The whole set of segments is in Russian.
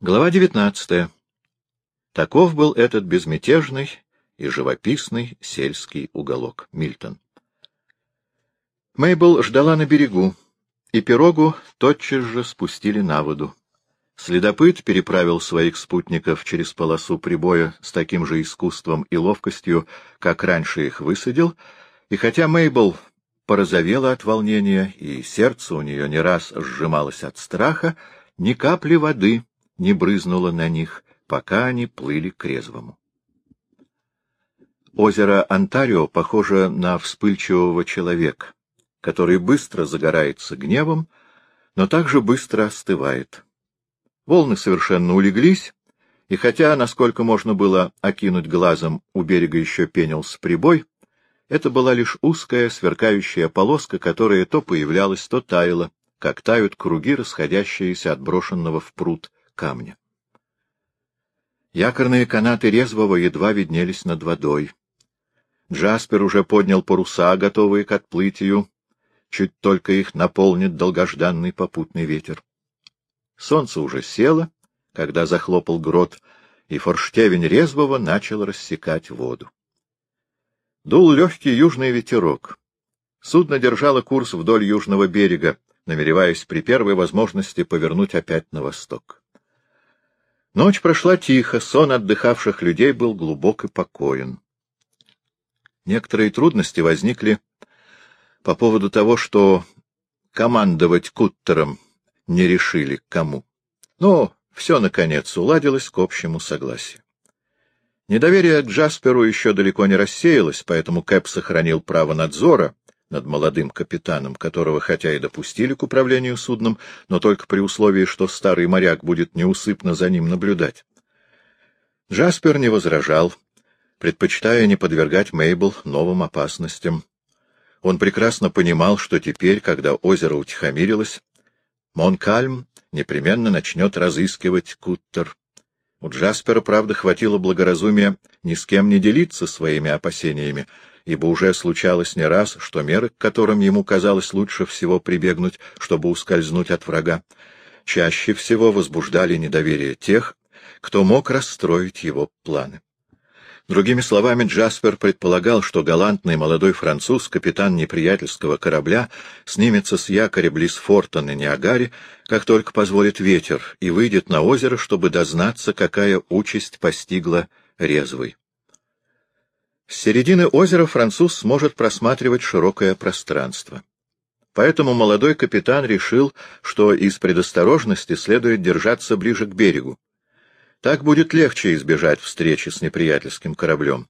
Глава девятнадцатая. Таков был этот безмятежный и живописный сельский уголок. Мильтон. Мейбл ждала на берегу, и пирогу тотчас же спустили на воду. Следопыт переправил своих спутников через полосу прибоя с таким же искусством и ловкостью, как раньше их высадил, и хотя Мейбл порозовела от волнения, и сердце у нее не раз сжималось от страха, ни капли воды не брызнуло на них, пока они плыли к резвому. Озеро Онтарио похоже на вспыльчивого человека, который быстро загорается гневом, но также быстро остывает. Волны совершенно улеглись, и хотя, насколько можно было окинуть глазом, у берега еще пенился прибой, это была лишь узкая сверкающая полоска, которая то появлялась, то таяла, как тают круги, расходящиеся от брошенного в пруд камня. Якорные канаты резвого едва виднелись над водой. Джаспер уже поднял паруса, готовые к отплытию, чуть только их наполнит долгожданный попутный ветер. Солнце уже село, когда захлопал грот, и форштевень резвого начал рассекать воду. Дул легкий южный ветерок. Судно держало курс вдоль южного берега, намереваясь при первой возможности повернуть опять на восток. Ночь прошла тихо, сон отдыхавших людей был глубок и покоен. Некоторые трудности возникли по поводу того, что командовать куттером не решили кому. Но все, наконец, уладилось к общему согласию. Недоверие к Джасперу еще далеко не рассеялось, поэтому Кэп сохранил право надзора над молодым капитаном, которого хотя и допустили к управлению судном, но только при условии, что старый моряк будет неусыпно за ним наблюдать. Джаспер не возражал, предпочитая не подвергать Мейбл новым опасностям. Он прекрасно понимал, что теперь, когда озеро утихомирилось, Монкальм непременно начнет разыскивать Куттер. У Джаспера, правда, хватило благоразумия ни с кем не делиться своими опасениями, ибо уже случалось не раз, что меры, к которым ему казалось лучше всего прибегнуть, чтобы ускользнуть от врага, чаще всего возбуждали недоверие тех, кто мог расстроить его планы. Другими словами, Джаспер предполагал, что галантный молодой француз, капитан неприятельского корабля, снимется с якоря близ форта на Ниагаре, как только позволит ветер, и выйдет на озеро, чтобы дознаться, какая участь постигла резвый. С середины озера француз сможет просматривать широкое пространство. Поэтому молодой капитан решил, что из предосторожности следует держаться ближе к берегу. Так будет легче избежать встречи с неприятельским кораблем.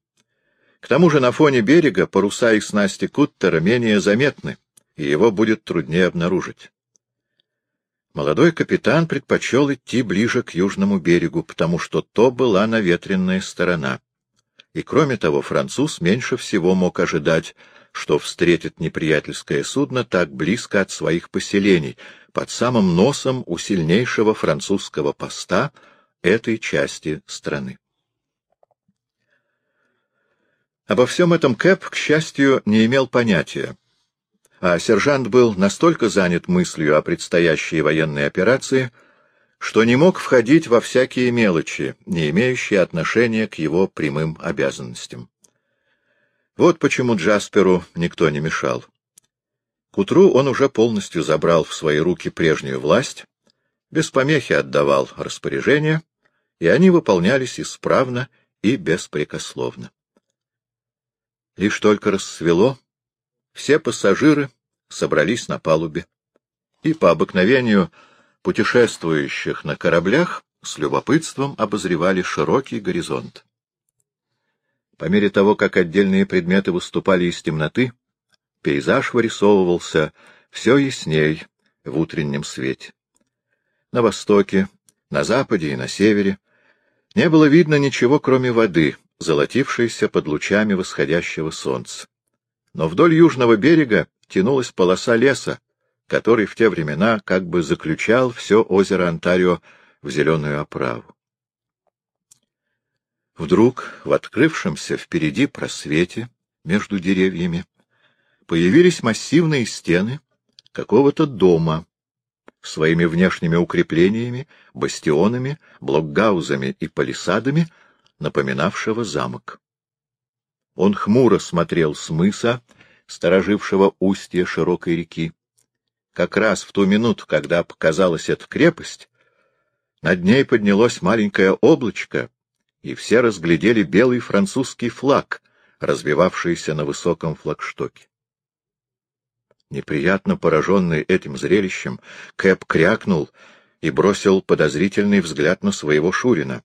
К тому же на фоне берега паруса и снасти Куттера менее заметны, и его будет труднее обнаружить. Молодой капитан предпочел идти ближе к южному берегу, потому что то была наветренная сторона. И кроме того, француз меньше всего мог ожидать, что встретит неприятельское судно так близко от своих поселений, под самым носом у сильнейшего французского поста — этой части страны. Обо всем этом Кэп, к счастью, не имел понятия, а сержант был настолько занят мыслью о предстоящей военной операции, что не мог входить во всякие мелочи, не имеющие отношения к его прямым обязанностям. Вот почему Джасперу никто не мешал. К утру он уже полностью забрал в свои руки прежнюю власть, без помехи отдавал распоряжения, и они выполнялись исправно и беспрекословно. Лишь только рассвело, все пассажиры собрались на палубе, и по обыкновению путешествующих на кораблях с любопытством обозревали широкий горизонт. По мере того, как отдельные предметы выступали из темноты, пейзаж вырисовывался все ясней в утреннем свете. На востоке, на западе и на севере не было видно ничего, кроме воды, золотившейся под лучами восходящего солнца. Но вдоль южного берега тянулась полоса леса, который в те времена как бы заключал все озеро Онтарио в зеленую оправу. Вдруг в открывшемся впереди просвете между деревьями появились массивные стены какого-то дома, своими внешними укреплениями, бастионами, блокгаузами и палисадами, напоминавшего замок. Он хмуро смотрел с мыса, сторожившего устье широкой реки. Как раз в ту минуту, когда показалась эта крепость, над ней поднялось маленькое облачко, и все разглядели белый французский флаг, развивавшийся на высоком флагштоке. Неприятно пораженный этим зрелищем, Кэп крякнул и бросил подозрительный взгляд на своего Шурина.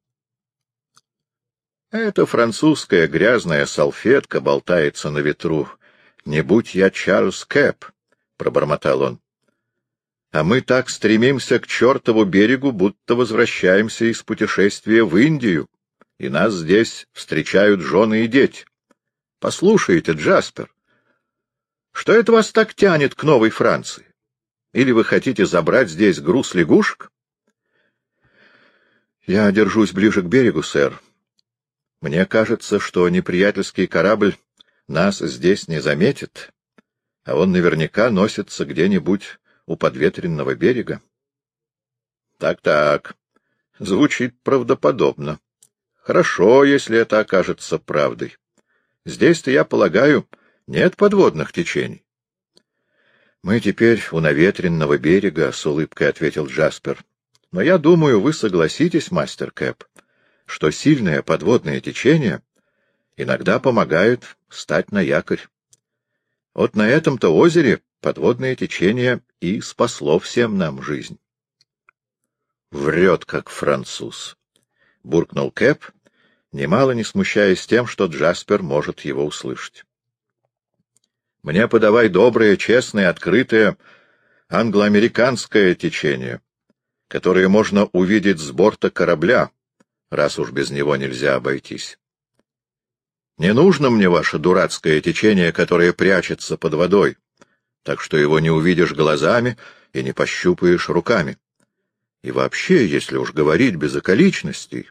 «Это французская грязная салфетка болтается на ветру. Не будь я Чарльз Кэп», — пробормотал он. «А мы так стремимся к чертову берегу, будто возвращаемся из путешествия в Индию, и нас здесь встречают жены и дети. Послушайте, Джаспер, что это вас так тянет к Новой Франции? Или вы хотите забрать здесь груз лягушек? Я держусь ближе к берегу, сэр. Мне кажется, что неприятельский корабль нас здесь не заметит, а он наверняка носится где-нибудь у подветренного берега. Так-так, звучит правдоподобно. Хорошо, если это окажется правдой. Здесь-то, я полагаю, нет подводных течений. — Мы теперь у наветренного берега, — с улыбкой ответил Джаспер. — Но я думаю, вы согласитесь, мастер Кэп, что сильное подводное течение иногда помогает стать на якорь. Вот на этом-то озере подводное течение и спасло всем нам жизнь. — Врет, как француз, — буркнул Кэп, немало не смущаясь тем, что Джаспер может его услышать. Мне подавай доброе, честное, открытое англоамериканское течение, которое можно увидеть с борта корабля, раз уж без него нельзя обойтись. Не нужно мне ваше дурацкое течение, которое прячется под водой, так что его не увидишь глазами и не пощупаешь руками. И вообще, если уж говорить без околичностей,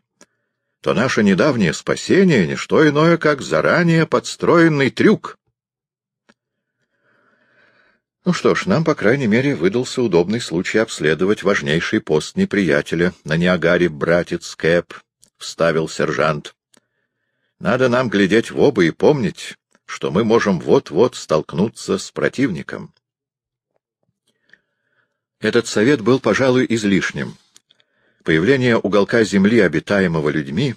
то наше недавнее спасение — не что иное, как заранее подстроенный трюк. Ну что ж, нам, по крайней мере, выдался удобный случай обследовать важнейший пост неприятеля на Ниагаре, братец Кэп, — вставил сержант. Надо нам глядеть в оба и помнить, что мы можем вот-вот столкнуться с противником. Этот совет был, пожалуй, излишним. Появление уголка земли, обитаемого людьми,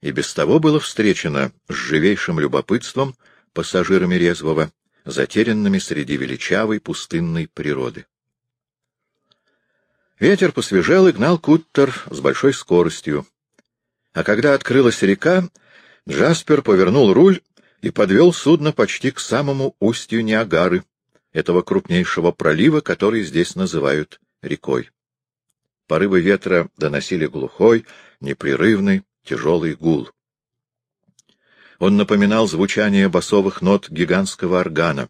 и без того было встречено с живейшим любопытством пассажирами резвого, затерянными среди величавой пустынной природы. Ветер посвежел и гнал куттер с большой скоростью. А когда открылась река, Джаспер повернул руль и подвел судно почти к самому устью Ниагары, этого крупнейшего пролива, который здесь называют рекой. Порывы ветра доносили глухой, непрерывный, тяжелый гул. Он напоминал звучание басовых нот гигантского органа,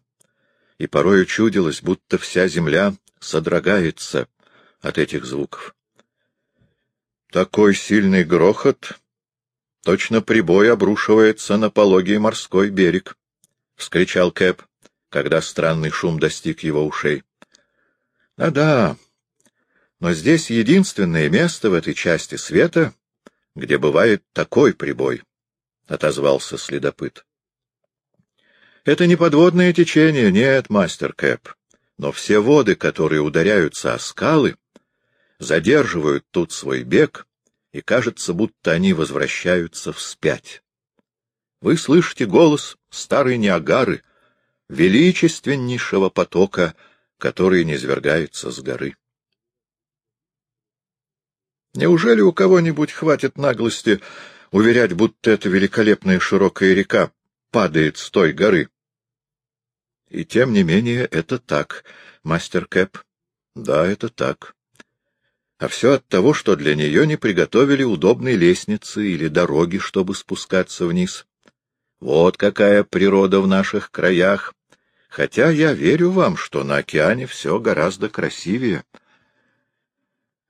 и порою чудилось, будто вся земля содрогается от этих звуков. Такой сильный грохот, точно прибой обрушивается на пологий морской берег, — вскричал Кэп, когда странный шум достиг его ушей. Да — Да-да, но здесь единственное место в этой части света, где бывает такой прибой, — отозвался следопыт. — Это не подводное течение, нет, мастер Кэп, но все воды, которые ударяются о скалы, задерживают тут свой бег, и кажется, будто они возвращаются вспять. Вы слышите голос старой Ниагары, величественнейшего потока, который низвергается с горы. Неужели у кого-нибудь хватит наглости уверять, будто эта великолепная широкая река падает с той горы? И тем не менее это так, мастер Кэп. Да, это так. А все от того, что для нее не приготовили удобной лестницы или дороги, чтобы спускаться вниз. Вот какая природа в наших краях. Хотя я верю вам, что на океане все гораздо красивее.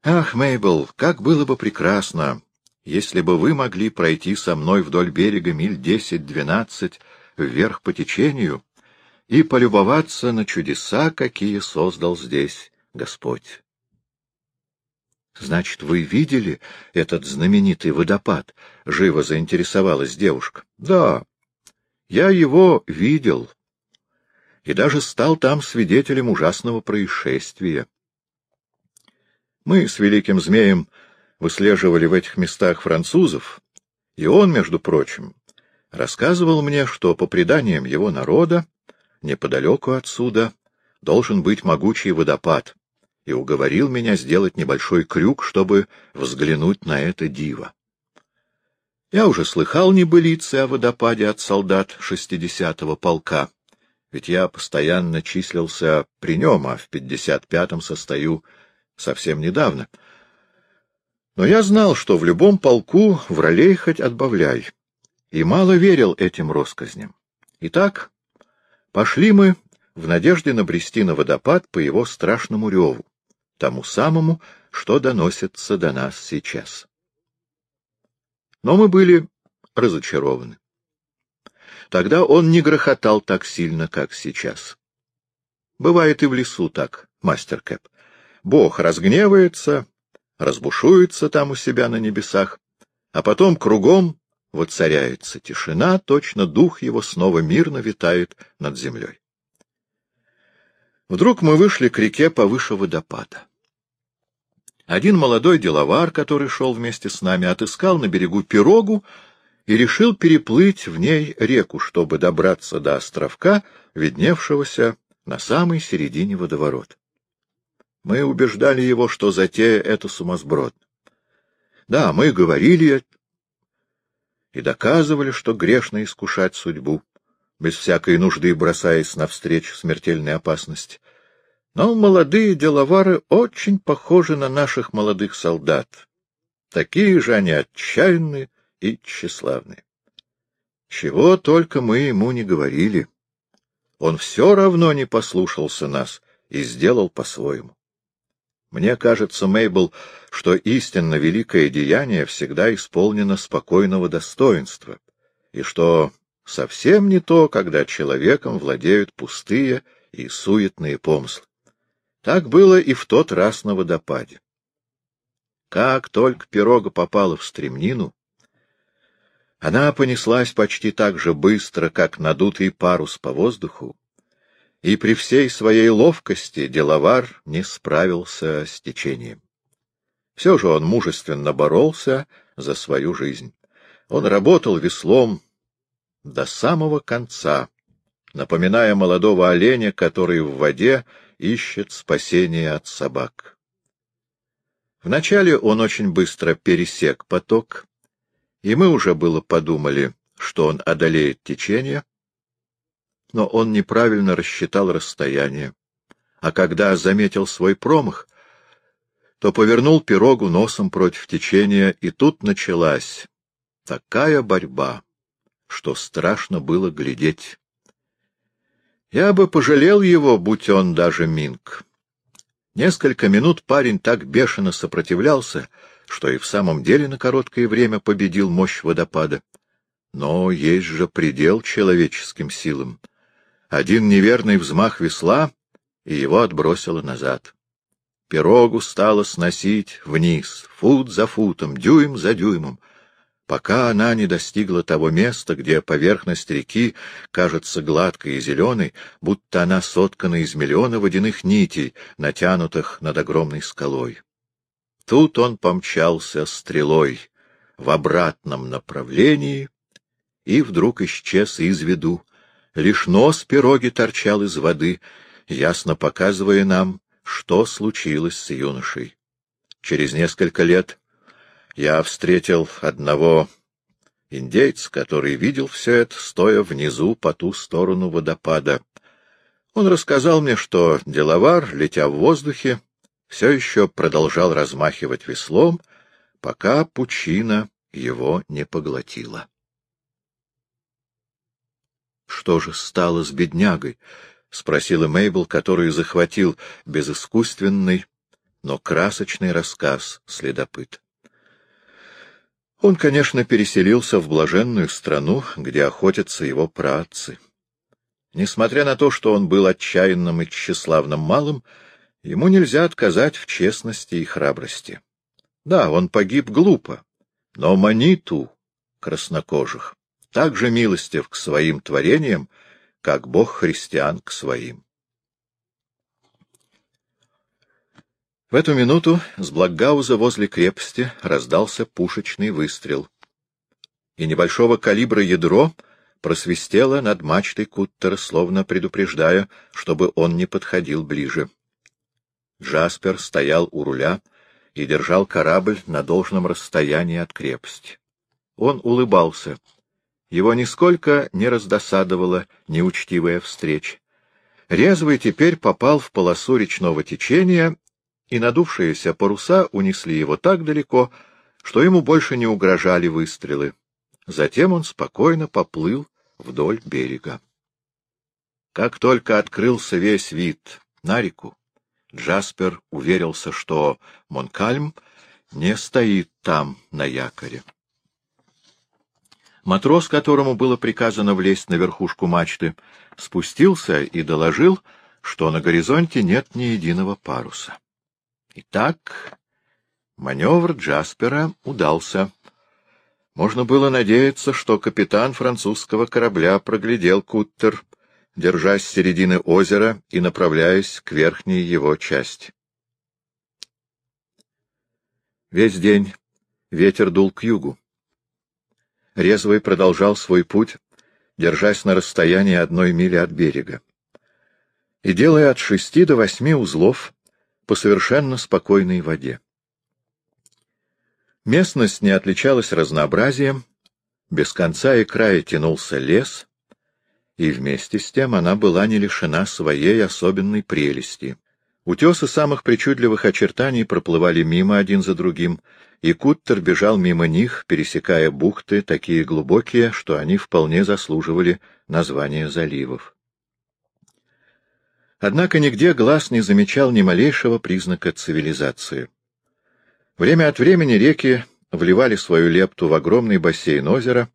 Ах, Мейбл, как было бы прекрасно, если бы вы могли пройти со мной вдоль берега миль десять-двенадцать вверх по течению и полюбоваться на чудеса, какие создал здесь Господь. — Значит, вы видели этот знаменитый водопад? — живо заинтересовалась девушка. — Да, я его видел и даже стал там свидетелем ужасного происшествия. Мы с великим змеем выслеживали в этих местах французов, и он, между прочим, рассказывал мне, что, по преданиям его народа, неподалеку отсюда должен быть могучий водопад, и уговорил меня сделать небольшой крюк, чтобы взглянуть на это диво. Я уже слыхал небылицы о водопаде от солдат шестидесятого полка, ведь я постоянно числился при нем, а в пятьдесят пятом состою совсем недавно. Но я знал, что в любом полку в ролей хоть отбавляй, и мало верил этим россказням. Итак, пошли мы в надежде набрести на водопад по его страшному реву, тому самому, что доносится до нас сейчас. Но мы были разочарованы. Тогда он не грохотал так сильно, как сейчас. Бывает и в лесу так, мастер Кэп. Бог разгневается, разбушуется там у себя на небесах, а потом кругом воцаряется тишина, точно дух его снова мирно витает над землей. Вдруг мы вышли к реке повыше водопада. Один молодой деловар, который шел вместе с нами, отыскал на берегу пирогу и решил переплыть в ней реку, чтобы добраться до островка, видневшегося на самой середине водоворота. Мы убеждали его, что затея — это сумасброд. Да, мы говорили и доказывали, что грешно искушать судьбу, без всякой нужды бросаясь навстречу смертельной опасности. Но молодые деловары очень похожи на наших молодых солдат. Такие же они отчаянные и тщеславные. Чего только мы ему не говорили. Он все равно не послушался нас и сделал по-своему. Мне кажется, Мейбл, что истинно великое деяние всегда исполнено спокойного достоинства, и что совсем не то, когда человеком владеют пустые и суетные помыслы. Так было и в тот раз на водопаде. Как только пирога попала в стремнину, она понеслась почти так же быстро, как надутый парус по воздуху, и при всей своей ловкости деловар не справился с течением. Все же он мужественно боролся за свою жизнь. Он работал веслом до самого конца, напоминая молодого оленя, который в воде ищет спасения от собак. Вначале он очень быстро пересек поток, и мы уже было подумали, что он одолеет течение, но он неправильно рассчитал расстояние, а когда заметил свой промах, то повернул пирогу носом против течения, и тут началась такая борьба, что страшно было глядеть. Я бы пожалел его, будь он даже Минг. Несколько минут парень так бешено сопротивлялся, что и в самом деле на короткое время победил мощь водопада. Но есть же предел человеческим силам. Один неверный взмах весла, и его отбросило назад. Пирогу стало сносить вниз, фут за футом, дюйм за дюймом, пока она не достигла того места, где поверхность реки кажется гладкой и зеленой, будто она соткана из миллиона водяных нитей, натянутых над огромной скалой. Тут он помчался стрелой в обратном направлении и вдруг исчез из виду, Лишь нос пироги торчал из воды, ясно показывая нам, что случилось с юношей. Через несколько лет я встретил одного индейца, который видел все это, стоя внизу по ту сторону водопада. Он рассказал мне, что деловар, летя в воздухе, все еще продолжал размахивать веслом, пока пучина его не поглотила. Что же стало с беднягой? — спросила Мейбл, который захватил безыскусственный, но красочный рассказ следопыт. Он, конечно, переселился в блаженную страну, где охотятся его праотцы. Несмотря на то, что он был отчаянным и тщеславным малым, ему нельзя отказать в честности и храбрости. Да, он погиб глупо, но Маниту, краснокожих, так же милостив к своим творениям, как Бог христиан к своим. В эту минуту с Благгауза возле крепости раздался пушечный выстрел, и небольшого калибра ядро просвистело над мачтой Куттера, словно предупреждая, чтобы он не подходил ближе. Джаспер стоял у руля и держал корабль на должном расстоянии от крепости. Он улыбался. Его нисколько не раздосадовала неучтивая встреча. Резвый теперь попал в полосу речного течения и надувшиеся паруса унесли его так далеко, что ему больше не угрожали выстрелы. Затем он спокойно поплыл вдоль берега. Как только открылся весь вид на реку, Джаспер уверился, что Монкальм не стоит там на якоре. Матрос, которому было приказано влезть на верхушку мачты, спустился и доложил, что на горизонте нет ни единого паруса. Итак, маневр Джаспера удался. Можно было надеяться, что капитан французского корабля проглядел куттер, держась середины озера и направляясь к верхней его части. Весь день ветер дул к югу. Резвый продолжал свой путь, держась на расстоянии одной мили от берега. И делая от шести до восьми узлов, по совершенно спокойной воде. Местность не отличалась разнообразием, без конца и края тянулся лес, и вместе с тем она была не лишена своей особенной прелести. Утесы самых причудливых очертаний проплывали мимо один за другим, и Куттер бежал мимо них, пересекая бухты, такие глубокие, что они вполне заслуживали названия заливов. Однако нигде глаз не замечал ни малейшего признака цивилизации. Время от времени реки вливали свою лепту в огромный бассейн озера,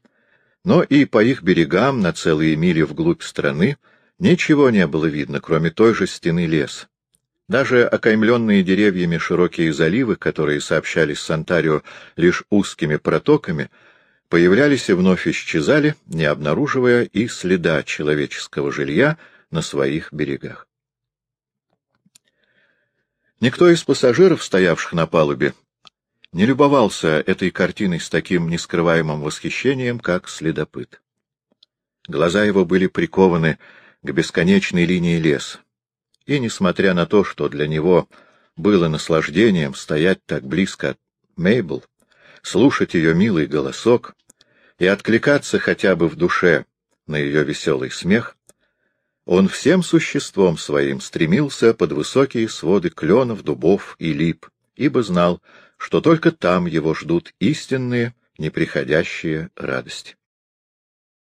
но и по их берегам на целые мили вглубь страны ничего не было видно, кроме той же стены леса. Даже окаймленные деревьями широкие заливы, которые сообщались с Онтарио лишь узкими протоками, появлялись и вновь исчезали, не обнаруживая и следа человеческого жилья на своих берегах. Никто из пассажиров, стоявших на палубе, не любовался этой картиной с таким нескрываемым восхищением, как следопыт. Глаза его были прикованы к бесконечной линии леса, и, несмотря на то, что для него было наслаждением стоять так близко от Мейбл, слушать ее милый голосок и откликаться хотя бы в душе на ее веселый смех, он всем существом своим стремился под высокие своды кленов, дубов и лип, ибо знал, что только там его ждут истинные, неприходящие радости.